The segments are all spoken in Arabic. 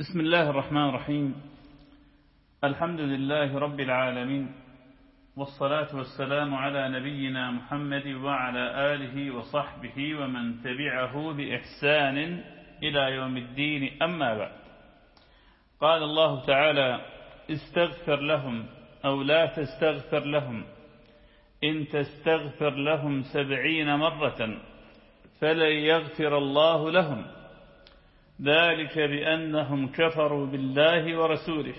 بسم الله الرحمن الرحيم. الحمد لله رب العالمين والصلاة والسلام على نبينا محمد وعلى آله وصحبه ومن تبعه بإحسان إلى يوم الدين. أما بعد قال الله تعالى استغفر لهم أو لا تستغفر لهم إن تستغفر لهم سبعين مرة فلن يغفر الله لهم. ذلك بأنهم كفروا بالله ورسوله.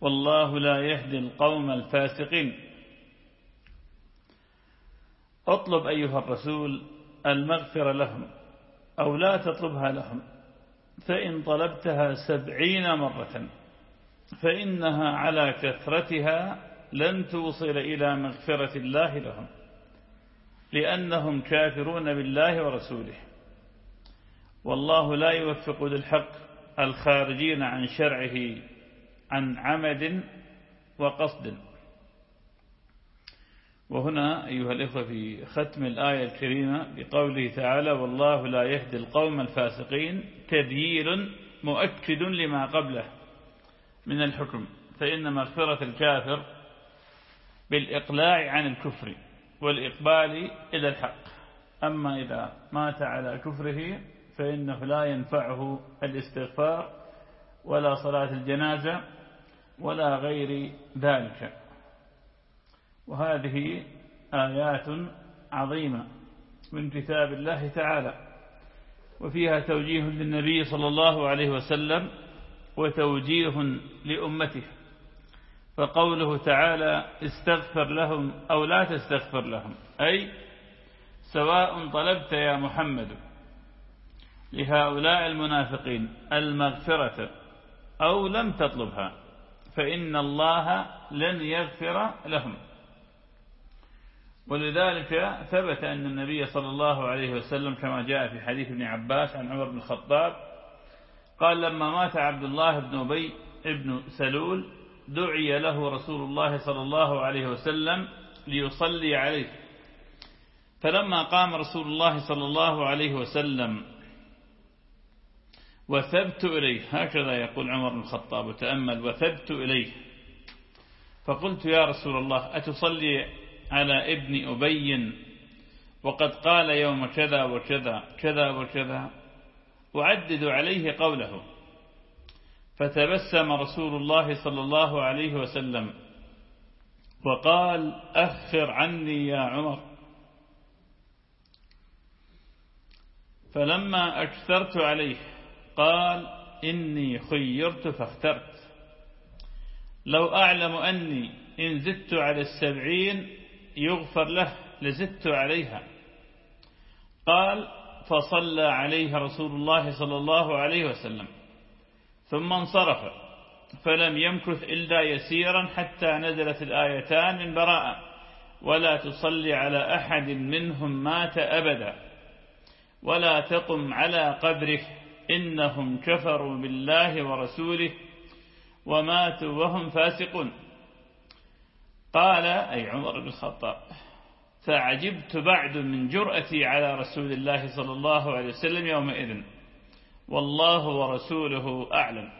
والله لا يهدي القوم الفاسقين. اطلب أيها الرسول المغفرة لهم أو لا تطلبها لهم. فإن طلبتها سبعين مرة فإنها على كثرتها لن توصل إلى مغفرة الله لهم لأنهم كافرون بالله ورسوله. والله لا يوفق للحق الخارجين عن شرعه عن عمد وقصد. وهنا أيها الإخوة في ختم الآية الكريمة بقوله تعالى والله لا يهدي القوم الفاسقين تذييل مؤكد لما قبله من الحكم فإن مغفرة الكافر بالإقلاع عن الكفر والإقبال إلى الحق. أما إذا مات على كفره فإنه لا ينفعه الاستغفار ولا صلاة الجنازة ولا غير ذلك. وهذه آيات عظيمة من كتاب الله تعالى وفيها توجيه للنبي صلى الله عليه وسلم وتوجيه لأمته فقوله تعالى استغفر لهم أو لا تستغفر لهم أي سواء طلبت يا محمد لهؤلاء المنافقين المغفرة أو لم تطلبها فإن الله لن يغفر لهم. ولذلك ثبت أن النبي صلى الله عليه وسلم كما جاء في حديث ابن عباس عن عمر بن الخطاب قال لما مات عبد الله بن أبي ابن سلول دعي له رسول الله صلى الله عليه وسلم ليصلي عليه. فلما قام رسول الله صلى الله عليه وسلم وثبت إليه. هكذا يقول عمر بن الخطاب وتأمل وثبت إليه. فقلت يا رسول الله أتصلي على ابن أبي؟ وقد قال يوم كذا وكذا كذا وكذا. أعدد عليه قوله. فتبسم رسول الله صلى الله عليه وسلم. وقال أخر عني يا عمر. فلما أكثرت عليه قال إني خيرت فاخترت. لو أعلم أني إن زدت على السبعين يغفر له لزدت عليها. قال فصلى عليه رسول الله صلى الله عليه وسلم. ثم انصرف فلم يمكث إلا يسيرا حتى نزلت الآيتان من براءة ولا تصلي على أحد منهم مات أبدا ولا تقم على قبره. إنهم كفروا بالله ورسوله وماتوا وهم فاسقون. قال أي عمر بن الخطاب فعجبت بعد من جرأتي على رسول الله صلى الله عليه وسلم يومئذ. والله ورسوله أعلم.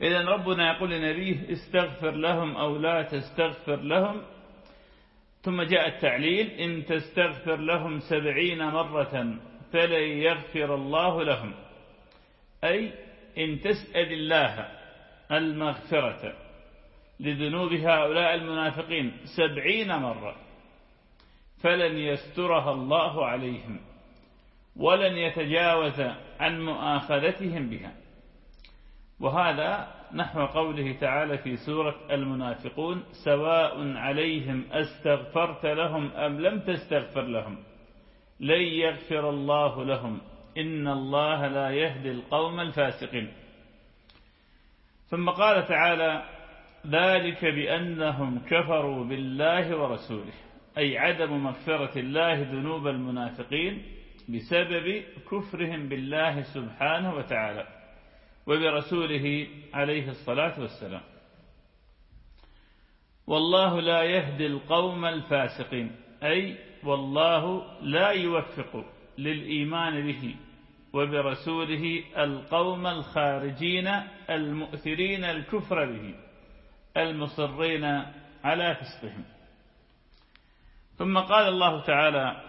إذا ربنا يقول لنبيه استغفر لهم أو لا تستغفر لهم. ثم جاء التعليل إن تستغفر لهم سبعين مرة فلن يغفر الله لهم. أي إن تسأل الله المغفرة لذنوب هؤلاء المنافقين سبعين مرة فلن يسترها الله عليهم ولن يتجاوز عن مؤاخذتهم بها. وهذا نحو قوله تعالى في سورة المنافقون سواء عليهم أستغفرت لهم أم لم تستغفر لهم. لن يغفر الله لهم. إن الله لا يهدي القوم الفاسقين. ثم قال تعالى ذلك بأنهم كفروا بالله ورسوله أي عدم مغفرة الله ذنوب المنافقين بسبب كفرهم بالله سبحانه وتعالى وبرسوله عليه الصلاة والسلام. والله لا يهدي القوم الفاسقين أي والله لا يوفق للإيمان به وبرسوله القوم الخارجين المؤثرين الكفر به المصرين على فسقهم. ثم قال الله تعالى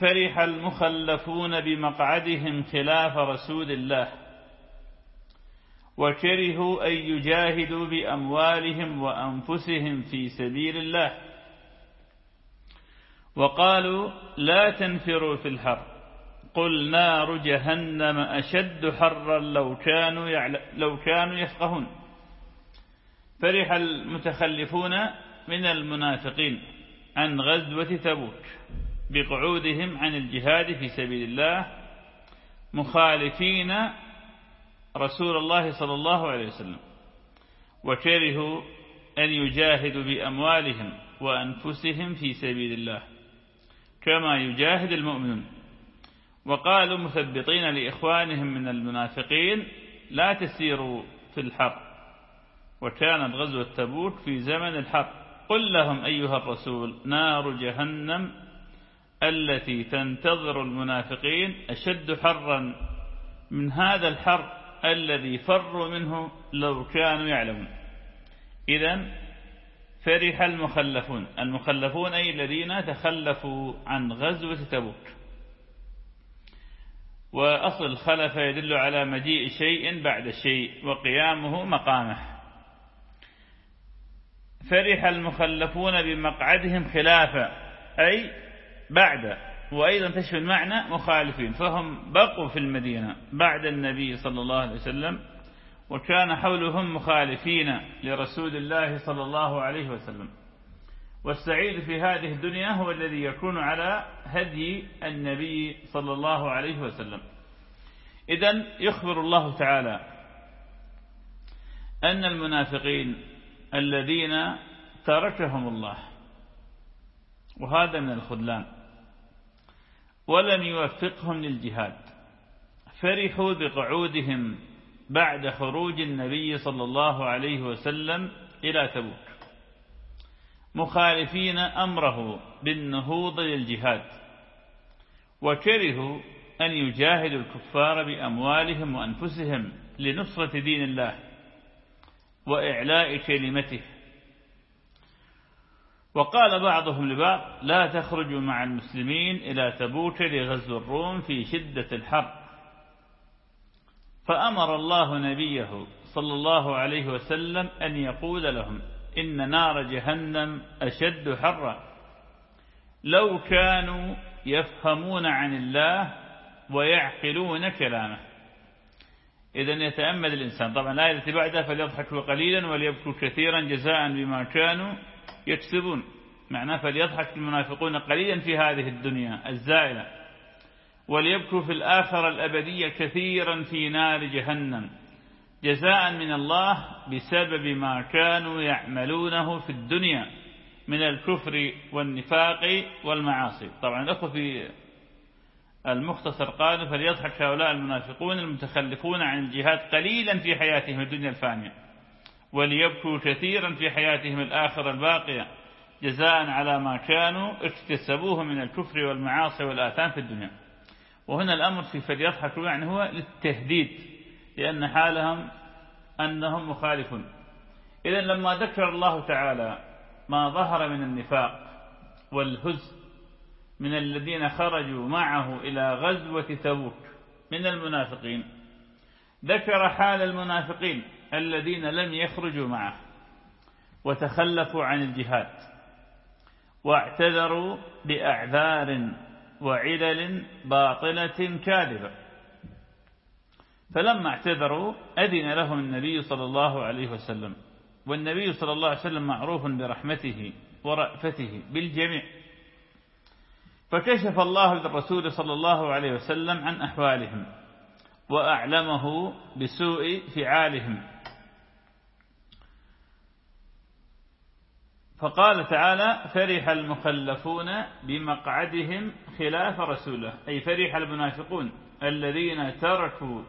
فرح المخلفون بمقعدهم خلاف رسول الله وكرهوا أن يجاهدوا بأموالهم وأنفسهم في سبيل الله. وقالوا لا تنفروا في الحر. قل نار جهنم أشد حرا لو كانوا, لو كانوا يفقهون. فرح المتخلفون من المنافقين عن غزوة تبوك بقعودهم عن الجهاد في سبيل الله مخالفين رسول الله صلى الله عليه وسلم. وكرهوا أن يجاهدوا بأموالهم وأنفسهم في سبيل الله. كما يجاهد المؤمنون. وقالوا مثبطين لإخوانهم من المنافقين لا تسيروا في الحر وكانت غزوة تبوك في زمن الحر قل لهم أيها الرسول نار جهنم التي تنتظر المنافقين أشد حرا من هذا الحر الذي فروا منه لو كانوا يعلمون. إذا فرح المخلفون. المخلفون أي الذين تخلفوا عن غزوة تبوك. وأصل خلف يدل على مجيء شيء بعد شيء وقيامه مقامه. فرح المخلفون بمقعدهم خلافا أي بعد. وأيضا تشفي المعنى مخالفين فهم بقوا في المدينة بعد النبي صلى الله عليه وسلم. وكان حولهم مخالفين لرسول الله صلى الله عليه وسلم. والسعيد في هذه الدنيا هو الذي يكون على هدي النبي صلى الله عليه وسلم. إذا يخبر الله تعالى أن المنافقين الذين تركهم الله وهذا من الخذلان ولم يوفقهم للجهاد فرحوا بقعودهم بعد خروج النبي صلى الله عليه وسلم إلى تبوك. مخالفين أمره بالنهوض للجهاد. وكرهوا أن يجاهدوا الكفار بأموالهم وأنفسهم لنصرة دين الله وإعلاء كلمته. وقال بعضهم لبعض لا تخرجوا مع المسلمين إلى تبوك لغزو الروم في شدة الحرب. فأمر الله نبيه صلى الله عليه وسلم أن يقول لهم إن نار جهنم أشد حرا. لو كانوا يفهمون عن الله ويعقلون كلامه. إذا يتأمل الإنسان. طبعا الآية التي بعدها فليضحكوا قليلا وليبكوا كثيرا جزاء بما كانوا يكسبون. معناه فليضحك المنافقون قليلا في هذه الدنيا الزائلة. وليبكوا في الآخرة الأبدية كثيرا في نار جهنم. جزاء من الله بسبب ما كانوا يعملونه في الدنيا من الكفر والنفاق والمعاصي. طبعا الأخوة في المختصر قالوا فليضحك هؤلاء المنافقون المتخلفون عن الجهاد قليلا في حياتهم الدنيا الفانية. وليبكوا كثيرا في حياتهم الآخرة الباقية جزاء على ما كانوا اكتسبوه من الكفر والمعاصي والآثام في الدنيا. وهنا الأمر في فليضحكوا يعني هو للتهديد لأن حالهم أنهم مخالفون. إذا لما ذكر الله تعالى ما ظهر من النفاق والهزء من الذين خرجوا معه إلى غزوة تبوك من المنافقين ذكر حال المنافقين الذين لم يخرجوا معه وتخلفوا عن الجهاد واعتذروا بأعذار وعلل باطلة كاذبة. فلما اعتذروا أذن لهم النبي صلى الله عليه وسلم. والنبي صلى الله عليه وسلم معروف برحمته ورأفته بالجميع. فكشف الله للرسول صلى الله عليه وسلم عن أحوالهم وأعلمه بسوء فعالهم. فقال تعالى فرح المخلفون بمقعدهم خلاف رسوله. أي فرح المنافقون الذين تركوا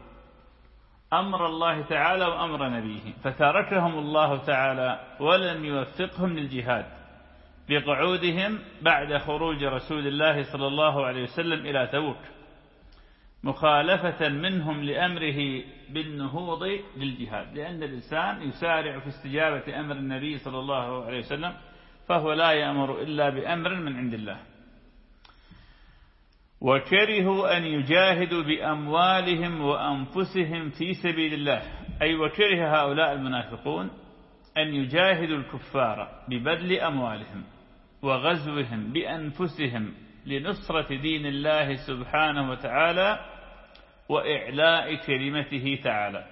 أمر الله تعالى وأمر نبيه. فتركهم الله تعالى ولم يوفقهم للجهاد بقعودهم بعد خروج رسول الله صلى الله عليه وسلم إلى تبوك. مخالفة منهم لأمره بالنهوض للجهاد لأن الإنسان يسارع في استجابة أمر النبي صلى الله عليه وسلم فهو لا يأمر إلا بأمر من عند الله. وكرهوا أن يجاهدوا بأموالهم وأنفسهم في سبيل الله. أي وكره هؤلاء المنافقون أن يجاهدوا الكفار ببذل أموالهم وغزوهم بأنفسهم لنصرة دين الله سبحانه وتعالى وإعلاء كلمته تعالى.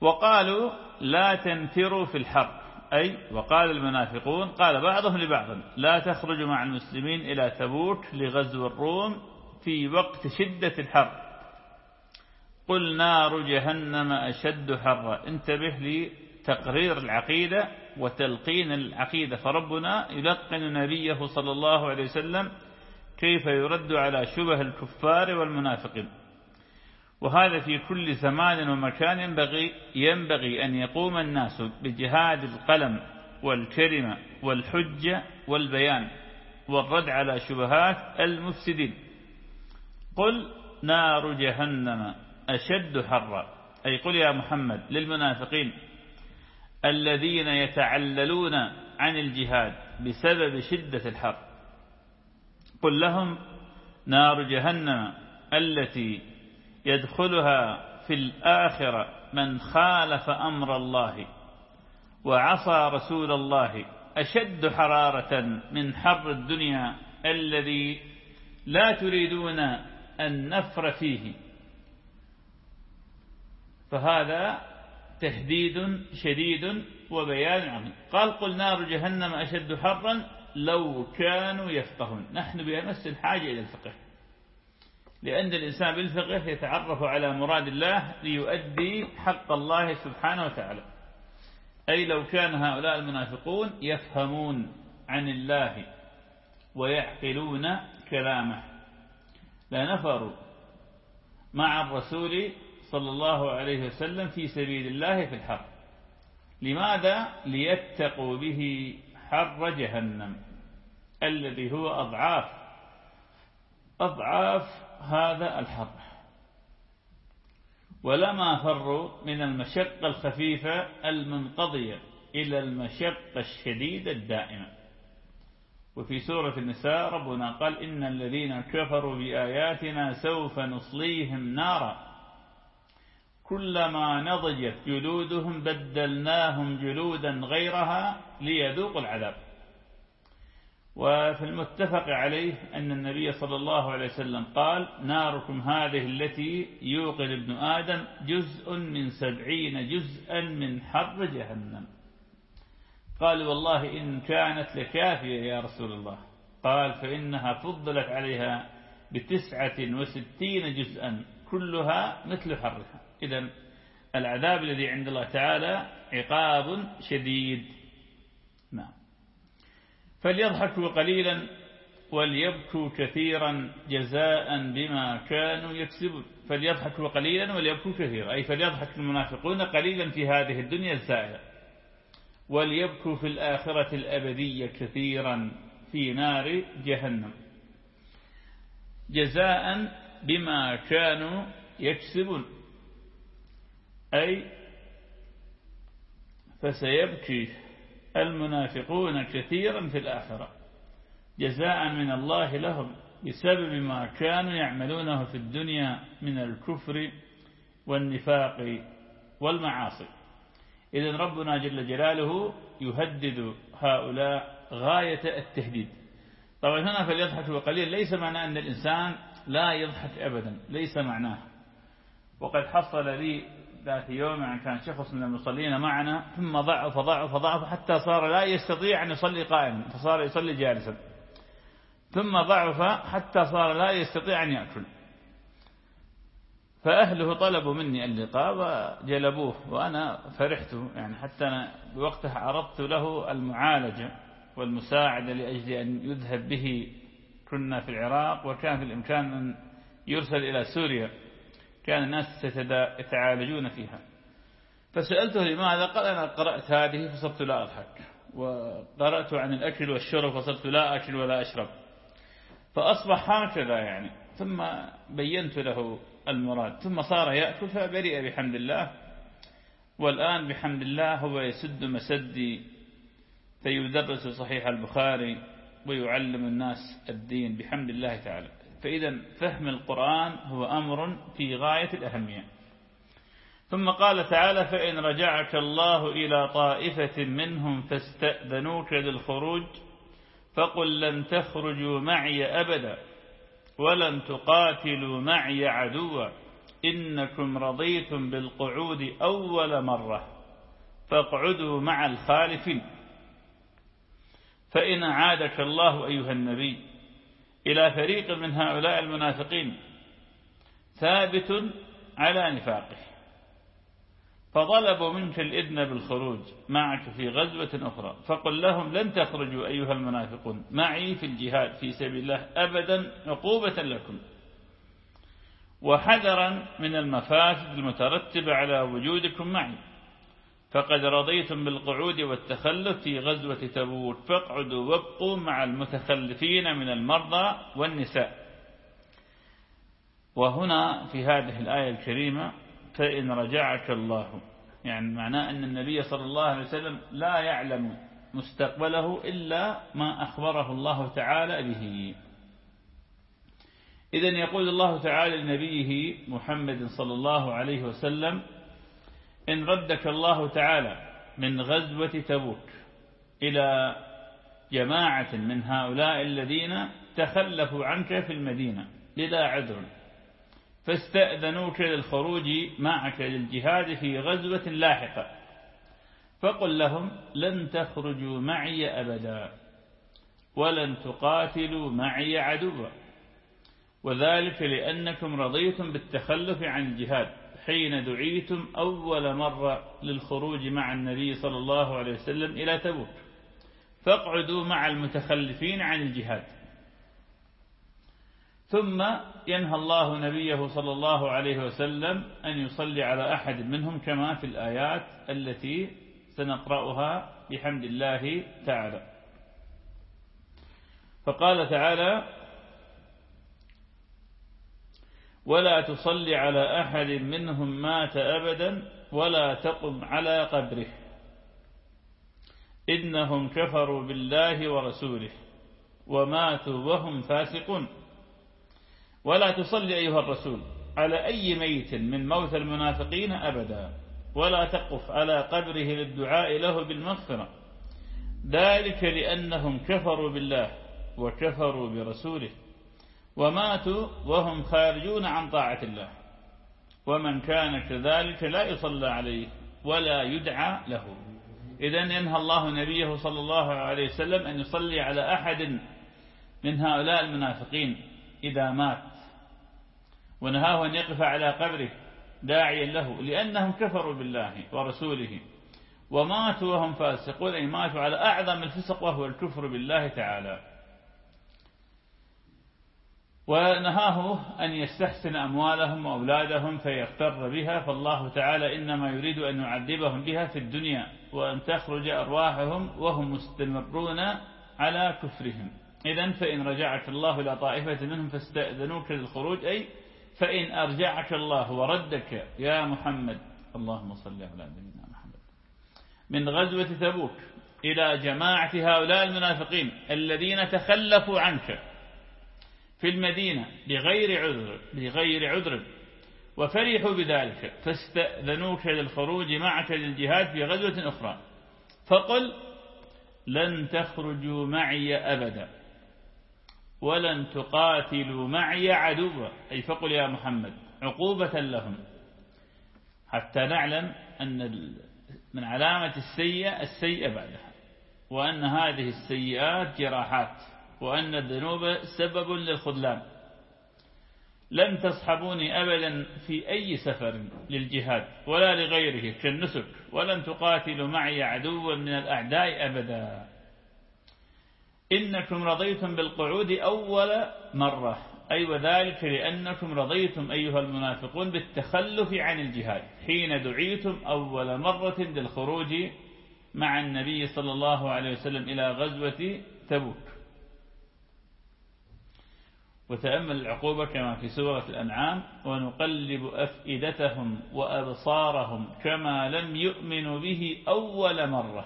وقالوا لا تنفروا في الحرب أي وقال المنافقون قال بعضهم لبعض لا تخرجوا مع المسلمين إلى تبوك لغزو الروم في وقت شدة الحر قل نار جهنم أشد حرا. انتبه لتقرير العقيدة وتلقين العقيدة فربنا يلقن نبيه صلى الله عليه وسلم كيف يرد على شبه الكفار والمنافقين. وهذا في كل زمان ومكان ينبغي, ينبغي أن يقوم الناس بجهاد القلم والكلمة والحجة والبيان والرد على شبهات المفسدين. قل نار جهنم أشد حرا. أي قل يا محمد للمنافقين الذين يتعللون عن الجهاد بسبب شدة الحر قل لهم نار جهنم التي يدخلها في الآخرة من خالف أمر الله وعصى رسول الله أشد حرارة من حر الدنيا الذي لا تريدون النفر فيه. فهذا تهديد شديد وبيان عظيم قال قل نار جهنم أشد حرا لو كانوا يفقهون. نحن بأمس الحاجة إلى الفقه. لأن الإنسان بالفقه يتعرف على مراد الله ليؤدي حق الله سبحانه وتعالى. أي لو كان هؤلاء المنافقون يفهمون عن الله ويعقلون كلامه. لنفروا مع الرسول صلى الله عليه وسلم في سبيل الله في الحر لماذا؟ ليتقوا به. حر جهنم الذي هو أضعاف. أضعاف هذا الحر. ولما فروا من المشقة الخفيفة المنقضية إلى المشقة الشديدة الدائمة. وفي سورة النساء ربنا قال إن الذين كفروا بآياتنا سوف نصليهم نارا. كلما نضجت جلودهم بدلناهم جلودا غيرها ليذوقوا العذاب. وفي المتفق عليه أن النبي صلى الله عليه وسلم قال ناركم هذه التي يوقد ابن آدم جزء من سبعين جزءا من حر جهنم. قال والله إن كانت لكافية يا رسول الله. قال فإنها فضلت عليها بتسعة وستين جزءا كلها مثل حرها. إذا العذاب الذي عند الله تعالى عقاب شديد. نعم. فليضحكوا قليلا وليبكوا كثيرا جزاء بما كانوا يكسبون. فليضحكوا قليلا وليبكوا كثيرا. أي فليضحك المنافقون قليلا في هذه الدنيا الزائلة وليبكوا في الآخرة الأبدية كثيرا في نار جهنم. جزاء بما كانوا يكسبون. أي فسيبكي المنافقون كثيرا في الآخرة. جزاء من الله لهم بسبب ما كانوا يعملونه في الدنيا من الكفر والنفاق والمعاصي. إذن ربنا جل جلاله يهدد هؤلاء غاية التهديد. طبعا هنا فليضحك قليل ليس معنى أن الإنسان لا يضحك أبدا. ليس معناه. وقد حصل لي ذات يوم يعني كان شخص من المصلين معنا ثم ضعف ضعف ضعف حتى صار لا يستطيع أن يصلي قائما فصار يصلي جالسا. ثم ضعف حتى صار لا يستطيع أن يأكل. فأهله طلبوا مني اللقاء وجلبوه وأنا فرحت يعني حتى أنا بوقتها عرضت له المعالجة والمساعدة لأجل أن يذهب به. كنا في العراق وكان في الإمكان أن يرسل إلى سوريا. كان الناس يتعالجون فيها. فسألته لماذا؟ قال أنا قرأت هذه فصرت لا أضحك. وقرأت عن الأكل والشرب فصرت لا أكل ولا أشرب. فأصبح هكذا يعني. ثم بينت له المراد. ثم صار يأكل فبرئ بحمد الله. والآن بحمد الله هو يسد مسدي فيدرس صحيح البخاري ويعلم الناس الدين بحمد الله تعالى. فإذا فهم القرآن هو أمر في غاية الأهمية. ثم قال تعالى فإن رجعك الله إلى طائفة منهم فاستأذنوك للخروج فقل لن تخرجوا معي أبدا ولن تقاتلوا معي عدوا إنكم رضيتم بالقعود أول مرة فاقعدوا مع الخالفين. فإن عادك الله أيها النبي إلى فريق من هؤلاء المنافقين ثابت على نفاقه. فطلبوا منك الإذن بالخروج معك في غزوة أخرى. فقل لهم لن تخرجوا أيها المنافقون معي في الجهاد في سبيل الله أبدا عقوبة لكم. وحذرا من المفاسد المترتبة على وجودكم معي. فقد رضيتم بالقعود والتخلف في غزوة تبوك فاقعدوا وابقوا مع المتخلفين من المرضى والنساء. وهنا في هذه الآية الكريمة فإن رجعك الله. يعني معناه أن النبي صلى الله عليه وسلم لا يعلم مستقبله إلا ما أخبره الله تعالى به. إذا يقول الله تعالى لنبيه محمد صلى الله عليه وسلم إن ردك الله تعالى من غزوة تبوك إلى جماعة من هؤلاء الذين تخلفوا عنك في المدينة للا عذر. فاستأذنوك للخروج معك للجهاد في غزوة لاحقة. فقل لهم لن تخرجوا معي أبدا ولن تقاتلوا معي عدوا. وذلك لأنكم رضيتم بالتخلف عن الجهاد. حين دعيتم أول مرة للخروج مع النبي صلى الله عليه وسلم إلى تبوك. فاقعدوا مع المتخلفين عن الجهاد. ثم ينهى الله نبيه صلى الله عليه وسلم أن يصلي على أحد منهم كما في الآيات التي سنقرأها بحمد الله تعالى. فقال تعالى ولا تصلي على أحد منهم مات أبدا ولا تقم على قبره. إنهم كفروا بالله ورسوله وماتوا وهم فاسقون. ولا تصلي أيها الرسول على أي ميت من موت المنافقين أبدا ولا تقف على قبره للدعاء له بالمغفرة. ذلك لأنهم كفروا بالله وكفروا برسوله. وماتوا وهم خارجون عن طاعة الله. ومن كان كذلك لا يصلى عليه ولا يدعى له. إذا ينهى الله نبيه صلى الله عليه وسلم أن يصلي على أحد من هؤلاء المنافقين إذا مات. ونهاه أن يقف على قبره داعيا له لأنهم كفروا بالله ورسوله. وماتوا وهم فاسقون أي ماتوا على أعظم الفسق وهو الكفر بالله تعالى. ونهاه أن يستحسن أموالهم وأولادهم فيغتر بها فالله تعالى إنما يريد أن يعذبهم بها في الدنيا وأن تخرج أرواحهم وهم مستمرون على كفرهم. إذا فإن رجعك الله إلى طائفة منهم فاستأذنوك للخروج أي فإن أرجعك الله وردك يا محمد اللهم صل على نبينا محمد. من غزوة تبوك إلى جماعة هؤلاء المنافقين الذين تخلفوا عنك. في المدينة بغير عذر بغير عذر. وفرحوا بذلك. فاستأذنوك للخروج معك للجهاد في غزوة أخرى. فقل لن تخرجوا معي أبدا. ولن تقاتلوا معي عدوا. أي فقل يا محمد عقوبة لهم. حتى نعلم أن من علامة السيئة السيئة بعدها. وأن هذه السيئات جراحات. وأن الذنوب سبب للخذلان. لن تصحبوني أبدا في أي سفر للجهاد ولا لغيره كالنسك ولن تقاتلوا معي عدوا من الأعداء أبدا. إنكم رضيتم بالقعود أول مرة. أي أيوة وذلك لأنكم رضيتم أيها المنافقون بالتخلف عن الجهاد. حين دعيتم أول مرة للخروج مع النبي صلى الله عليه وسلم إلى غزوة تبوك. وتأمل العقوبة كما في سورة الأنعام ونقلب أفئدتهم وأبصارهم كما لم يؤمنوا به أول مرة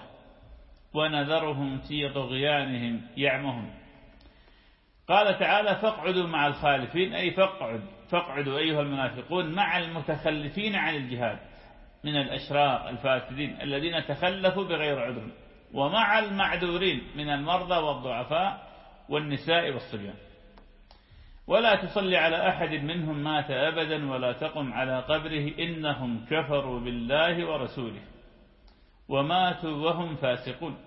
ونذرهم في طغيانهم يعمهم قال تعالى فاقعدوا مع الخالفين. أي فاقعد فاقعدوا أيها المنافقون مع المتخلفين عن الجهاد من الأشرار الفاسدين الذين تخلفوا بغير عذر ومع المعذورين من المرضى والضعفاء والنساء والصبيان. ولا تصلي على أحد منهم مات أبدا ولا تقم على قبره إنهم كفروا بالله ورسوله وماتوا وهم فاسقون.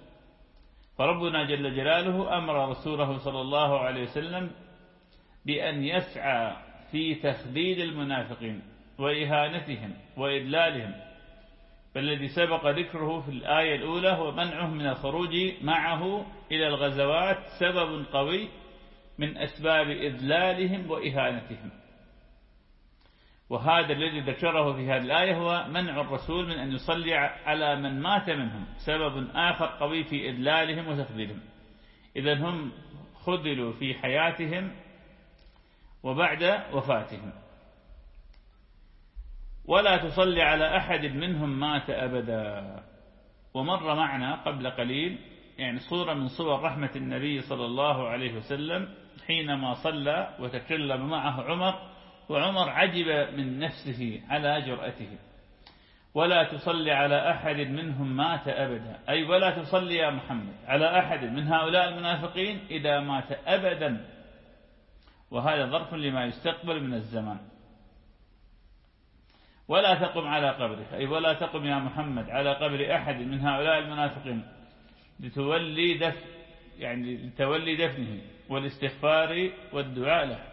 فربنا جل جلاله أمر رسوله صلى الله عليه وسلم بأن يسعى في تخديد المنافقين وإهانتهم وإذلالهم فالذي سبق ذكره في الآية الأولى هو منعهم من الخروج معه إلى الغزوات سبب قوي من أسباب إذلالهم وإهانتهم. وهذا الذي ذكره في هذه الآية هو منع الرسول من أن يصلي على من مات منهم سبب آخر قوي في إذلالهم وتخذيلهم إذا هم خذلوا في حياتهم وبعد وفاتهم. ولا تصلي على أحد منهم مات أبدا. ومر معنا قبل قليل يعني صورة من صور رحمة النبي صلى الله عليه وسلم حينما صلى وتكلم معه عمر وعمر عجب من نفسه على جرأته. ولا تصلي على أحد منهم مات أبدا. أي ولا تصلي يا محمد على أحد من هؤلاء المنافقين إذا مات أبدا. وهذا ظرف لما يستقبل من الزمان. ولا تقم على قبره أي ولا تقم يا محمد على قبر أحد من هؤلاء المنافقين لتولي دفن يعني لتولي دفنه. والاستغفار والدعاء له.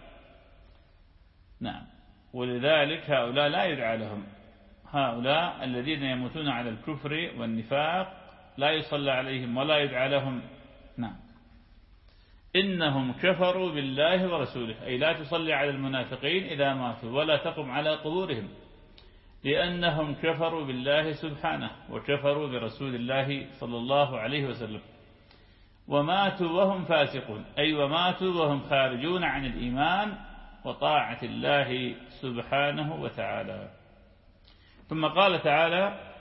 نعم. ولذلك هؤلاء لا يدعى لهم. هؤلاء الذين يموتون على الكفر والنفاق لا يصلى عليهم ولا يدعى لهم. نعم. إنهم كفروا بالله ورسوله. أي لا تصلي على المنافقين إذا ماتوا ولا تقم على قبورهم. لأنهم كفروا بالله سبحانه وكفروا برسول الله صلى الله عليه وسلم. وماتوا وهم فاسقون. أي وماتوا وهم خارجون عن الإيمان وطاعة الله سبحانه وتعالى. ثم قال تعالى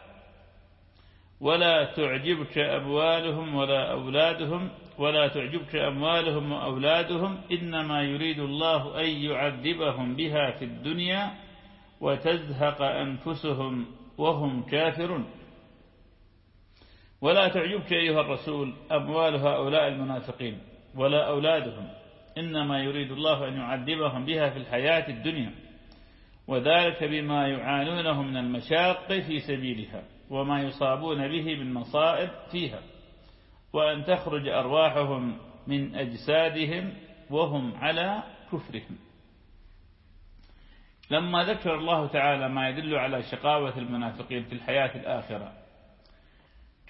ولا تعجبك أموالهم ولا أولادهم ولا تعجبك أموالهم وأولادهم إنما يريد الله أن يعذبهم بها في الدنيا وتزهق أنفسهم وهم كافرون. ولا تعجبك أيها الرسول أموال هؤلاء المنافقين ولا أولادهم. إنما يريد الله أن يعذبهم بها في الحياة الدنيا. وذلك بما يعانونه من المشاق في سبيلها وما يصابون به من مصائب فيها. وأن تخرج أرواحهم من أجسادهم وهم على كفرهم. لما ذكر الله تعالى ما يدل على شقاوة المنافقين في الحياة الآخرة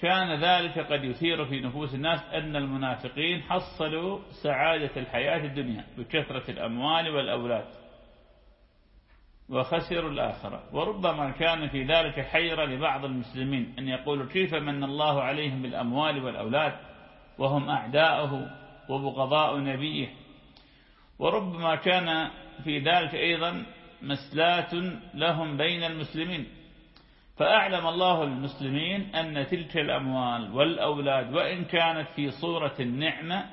كان ذلك قد يثير في نفوس الناس أن المنافقين حصلوا سعادة الحياة الدنيا بكثرة الأموال والأولاد وخسروا الآخرة. وربما كان في ذلك حيرة لبعض المسلمين أن يقولوا كيف من الله عليهم بالأموال والأولاد وهم أعداؤه وبغضاء نبيه. وربما كان في ذلك أيضا مسلات لهم بين المسلمين. فأعلم الله المسلمين أن تلك الأموال والأولاد وإن كانت في صورة النعمة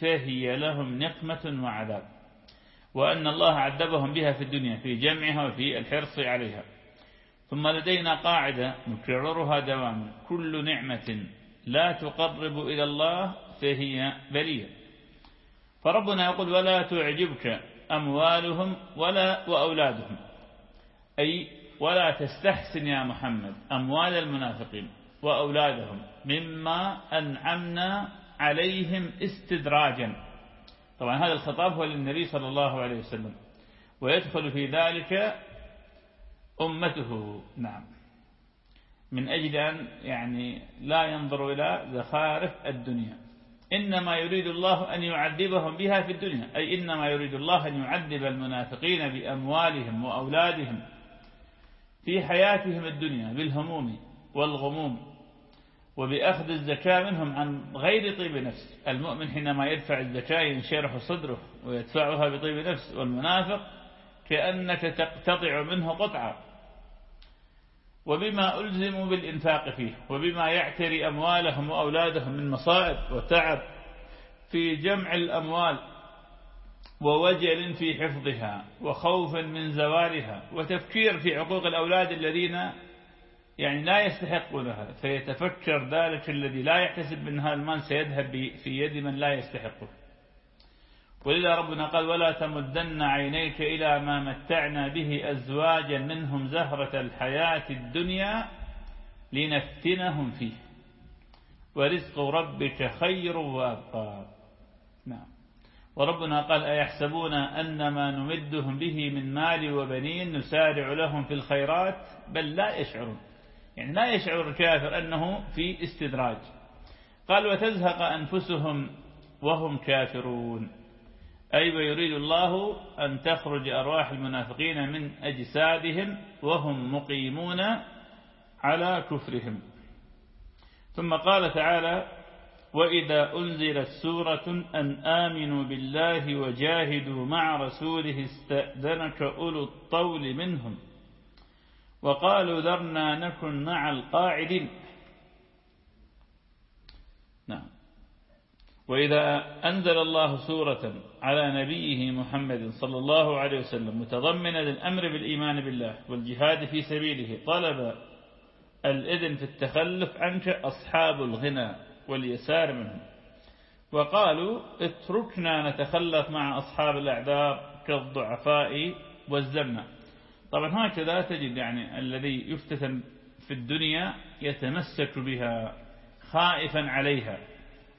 فهي لهم نقمة وعذاب. وأن الله عذبهم بها في الدنيا في جمعها وفي الحرص عليها. ثم لدينا قاعدة نكررها دواما كل نعمة لا تقرب إلى الله فهي بلية. فربنا يقول ولا تعجبك أموالهم ولا وأولادهم. أي ولا تستحسن يا محمد أموال المنافقين وأولادهم مما أنعمنا عليهم استدراجا. طبعا هذا الخطاب هو للنبي صلى الله عليه وسلم ويدخل في ذلك أمته. نعم. من أجل أن يعني لا ينظر إلى زخارف الدنيا. إنما يريد الله أن يعذبهم بها في الدنيا أي إنما يريد الله أن يعذب المنافقين بأموالهم وأولادهم. في حياتهم الدنيا بالهموم والغموم وبأخذ الزكاة منهم عن غير طيب نفس. المؤمن حينما يدفع الزكاة ينشرح صدره ويدفعها بطيب نفس والمنافق كأنك تقتطع منه قطعة. وبما ألزموا بالإنفاق فيه وبما يعتري أموالهم وأولادهم من مصائب وتعب في جمع الأموال ووجل في حفظها وخوف من زوالها وتفكير في حقوق الأولاد الذين يعني لا يستحقونها. فيتفكر ذلك الذي لا يحتسب من هذا المال سيذهب في يد من لا يستحقه. ولذا ربنا قال ولا تمدن عينيك إلى ما متعنا به أزواجا منهم زهرة الحياة الدنيا لنفتنهم فيه. ورزق ربك خير وأبقى. وربنا قال أيحسبون أن ما نمدهم به من مال وبنين نسارع لهم في الخيرات بل لا يشعرون. يعني لا يشعر الكافر أنه في استدراج. قال وتزهق أنفسهم وهم كافرون. أي ويريد الله أن تخرج أرواح المنافقين من أجسادهم وهم مقيمون على كفرهم. ثم قال تعالى وإذا أنزلت سورة أن آمنوا بالله وجاهدوا مع رسوله استأذنك أولو الطول منهم وقالوا ذرنا نكن مع القاعدين. نعم. وإذا أنزل الله سورة على نبيه محمد صلى الله عليه وسلم متضمنة للأمر بالإيمان بالله والجهاد في سبيله طلب الإذن في التخلف عنك أصحاب الغنى. واليسار منهم. وقالوا اتركنا نتخلف مع أصحاب الأعذار كالضعفاء والزمنة طبعا هكذا تجد يعني الذي يفتتن في الدنيا يتمسك بها خائفا عليها.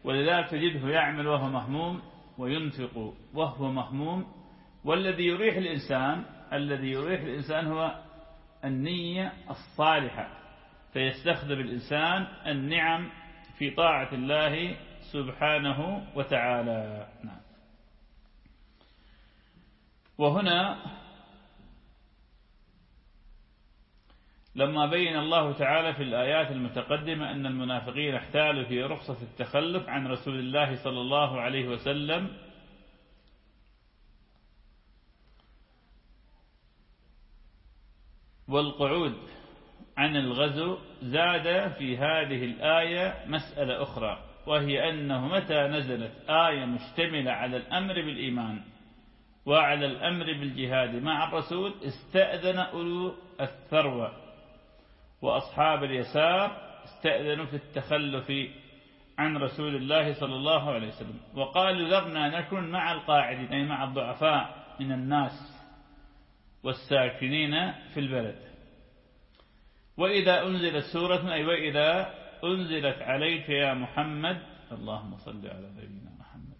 ولذلك تجده يعمل وهو مهموم وينفق وهو مهموم. والذي يريح الإنسان الذي يريح الإنسان هو النية الصالحة. فيستخدم الإنسان النعم في طاعة الله سبحانه وتعالى. نعم. وهنا لما بين الله تعالى في الآيات المتقدمة أن المنافقين احتالوا في رخصة التخلف عن رسول الله صلى الله عليه وسلم والقعود عن الغزو زاد في هذه الآية مسألة أخرى وهي أنه متى نزلت آية مشتملة على الأمر بالإيمان وعلى الأمر بالجهاد مع الرسول استأذن أولو الثروة. وأصحاب اليسار استأذنوا في التخلف عن رسول الله صلى الله عليه وسلم وقالوا ذرنا نكن مع القاعدين أي مع الضعفاء من الناس والساكنين في البلد. وإذا أنزلت سورة أي وإذا أنزلت عليك يا محمد اللهم صل على نبينا محمد.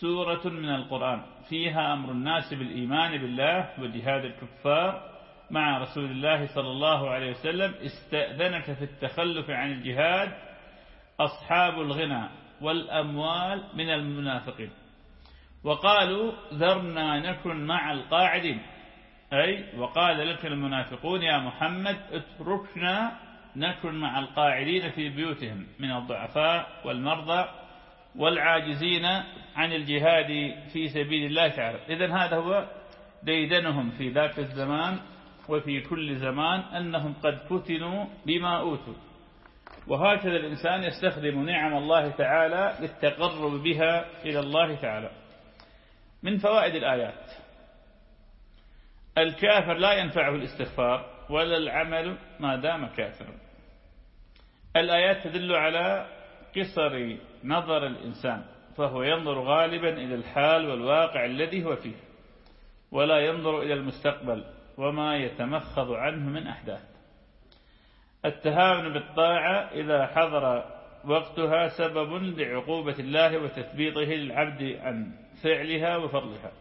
سورة من القرآن. فيها أمر الناس بالإيمان بالله وجهاد الكفار مع رسول الله صلى الله عليه وسلم. استأذنك في التخلف عن الجهاد أصحاب الغنى والأموال من المنافقين. وقالوا ذرنا نكن مع القاعدين. أي وقال لك المنافقون يا محمد اتركنا نكن مع القاعدين في بيوتهم من الضعفاء والمرضى والعاجزين عن الجهاد في سبيل الله تعالى. إذن هذا هو ديدنهم في ذاك الزمان وفي كل زمان أنهم قد فتنوا بما أوتوا. وهكذا الإنسان يستخدم نعم الله تعالى للتقرب بها إلى الله تعالى. من فوائد الآيات. الكافر لا ينفعه الاستغفار ولا العمل ما دام كافرا. الآيات تدل على قصر نظر الإنسان فهو ينظر غالبا إلى الحال والواقع الذي هو فيه ولا ينظر إلى المستقبل وما يتمخض عنه من أحداث. التهاون بالطاعة إذا حضر وقتها سبب لعقوبة الله وتثبيطه للعبد عن فعلها وفضلها.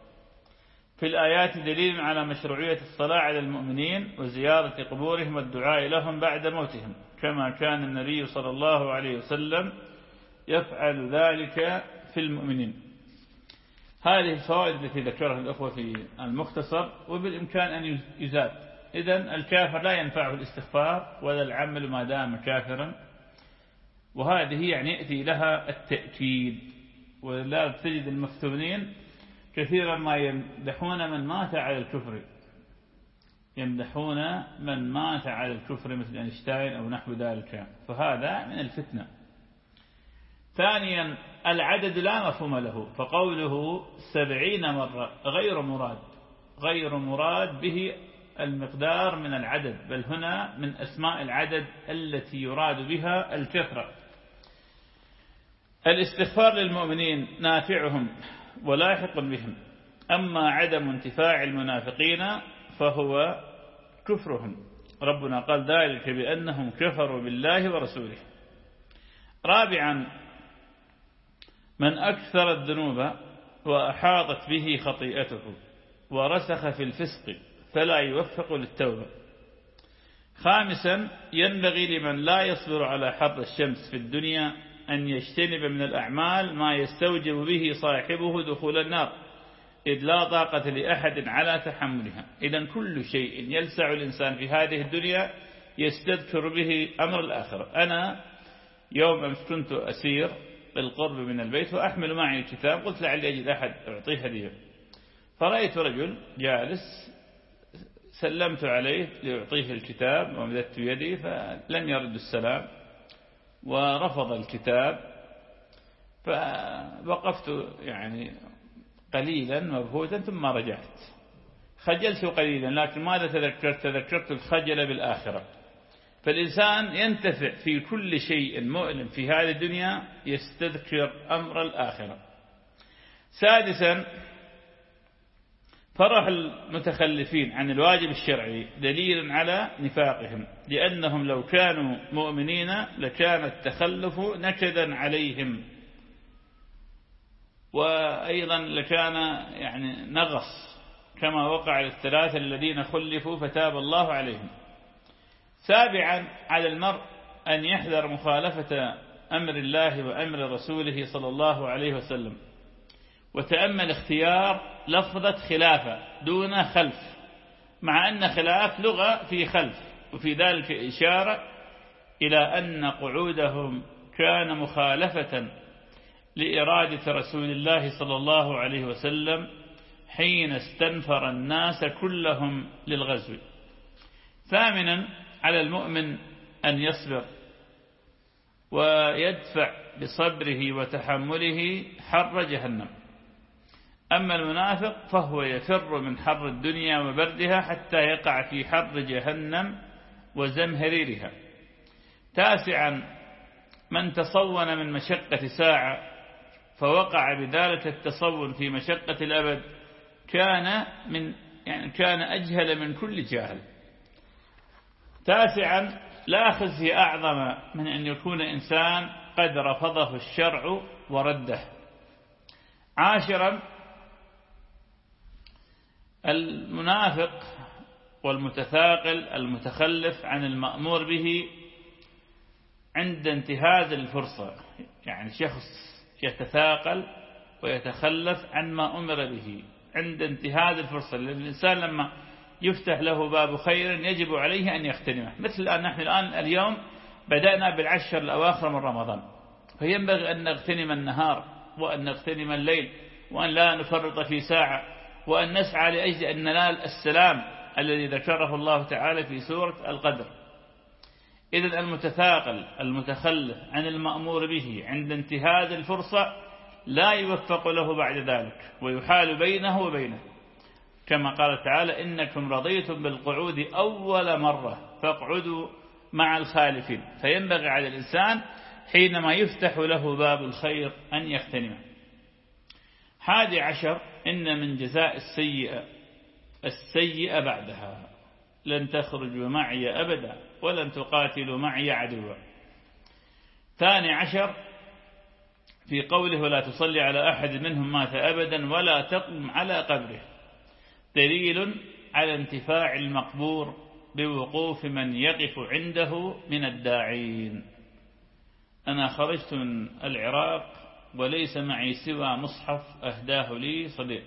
في الآيات دليل على مشروعية الصلاة على المؤمنين وزيارة قبورهم والدعاء لهم بعد موتهم كما كان النبي صلى الله عليه وسلم يفعل ذلك في المؤمنين. هذه الفوائد التي ذكرها الأخوة في المختصر وبالإمكان أن يزاد. إذا الكافر لا ينفعه الاستغفار ولا العمل ما دام كافرا. وهذه يعني يأتي لها التأكيد ولا تجد المفتونين كثيرا ما يمدحون من مات على الكفر. يمدحون من مات على الكفر مثل أينشتاين أو نحو ذلك. فهذا من الفتنة. ثانيا العدد لا مفهوم له. فقوله سبعين مرة غير مراد. غير مراد به المقدار من العدد. بل هنا من أسماء العدد التي يراد بها الكثرة. الاستغفار للمؤمنين نافعهم. ولاحق بهم. أما عدم انتفاع المنافقين فهو كفرهم. ربنا قال ذلك بأنهم كفروا بالله ورسوله. رابعا من أكثر الذنوب وأحاطت به خطيئته ورسخ في الفسق فلا يوفق للتوبة. خامسا ينبغي لمن لا يصبر على حر الشمس في الدنيا أن يجتنب من الأعمال ما يستوجب به صاحبه دخول النار إذ لا طاقة لأحد على تحملها. إذا كل شيء يلسع الإنسان في هذه الدنيا يستذكر به أمر الآخرة أنا يوم أمس كنت أسير بالقرب من البيت وأحمل معي الكتاب قلت لعلي أجد أحد أعطيه هدية. فرأيت رجل جالس سلمت عليه لأعطيه الكتاب ومددت يدي فلم يرد السلام. ورفض الكتاب فوقفت يعني قليلا مبهوتا ثم رجعت. خجلت قليلا لكن ماذا تذكرت؟ تذكرت الخجل بالآخرة. فالإنسان ينتفع في كل شيء مؤلم في هذه الدنيا يستذكر أمر الآخرة. سادسا فرح المتخلفين عن الواجب الشرعي دليل على نفاقهم لأنهم لو كانوا مؤمنين لكان التخلف نكدا عليهم. وأيضا لكان يعني نغص كما وقع للثلاثة الذين خلفوا فتاب الله عليهم. سابعا على المرء أن يحذر مخالفة أمر الله وأمر رسوله صلى الله عليه وسلم. وتأمل اختيار لفظة خلافة دون خلف مع أن خلاف لغة في خلف وفي ذلك إشارة إلى أن قعودهم كان مخالفة لإرادة رسول الله صلى الله عليه وسلم حين استنفر الناس كلهم للغزو. ثامنا على المؤمن أن يصبر ويدفع بصبره وتحمله حر جهنم. أما المنافق فهو يفر من حر الدنيا وبردها حتى يقع في حر جهنم وزمهريرها تاسعا من تصون من مشقة ساعة فوقع بذلك التصون في مشقة الأبد كان من يعني كان أجهل من كل جاهل. تاسعا لا خزي أعظم من أن يكون إنسان قد رفضه الشرع ورده. عاشرا المنافق والمتثاقل المتخلف عن المأمور به عند انتهاز الفرصة. يعني شخص يتثاقل ويتخلف عن ما أمر به عند انتهاز الفرصة. الإنسان لما يفتح له باب خير يجب عليه أن يغتنمه مثل الآن نحن الآن اليوم بدأنا بالعشر الأواخر من رمضان. فينبغي أن نغتنم النهار وأن نغتنم الليل وأن لا نفرط في ساعة. وأن نسعى لأجل أن ننال السلام الذي ذكره الله تعالى في سورة القدر. إذا المتثاقل المتخلف عن المأمور به عند انتهاز الفرصة لا يوفق له بعد ذلك ويحال بينه وبينه. كما قال تعالى إنكم رضيتم بالقعود أول مرة فاقعدوا مع الخالفين. فينبغي على الإنسان حينما يفتح له باب الخير أن يغتنمه. حادي عشر إن من جزاء السيئة السيئة بعدها. لن تخرجوا معي أبدا ولن تقاتلوا معي عدوا. ثاني عشر في قوله ولا تصلي على أحد منهم مات أبدا ولا تقم على قبره. دليل على انتفاع المقبور بوقوف من يقف عنده من الداعين. أنا خرجت من العراق وليس معي سوى مصحف أهداه لي صديق.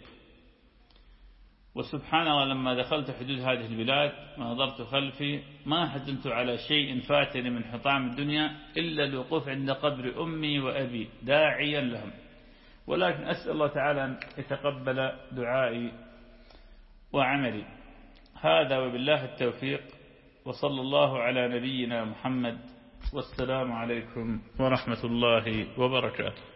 وسبحان الله لما دخلت حدود هذه البلاد ونظرت خلفي ما حزنت على شيء فاتني من حطام الدنيا إلا الوقوف عند قبر أمي وأبي داعيا لهم. ولكن أسأل الله تعالى أن يتقبل دعائي وعملي. هذا وبالله التوفيق وصلى الله على نبينا محمد والسلام عليكم ورحمة الله وبركاته.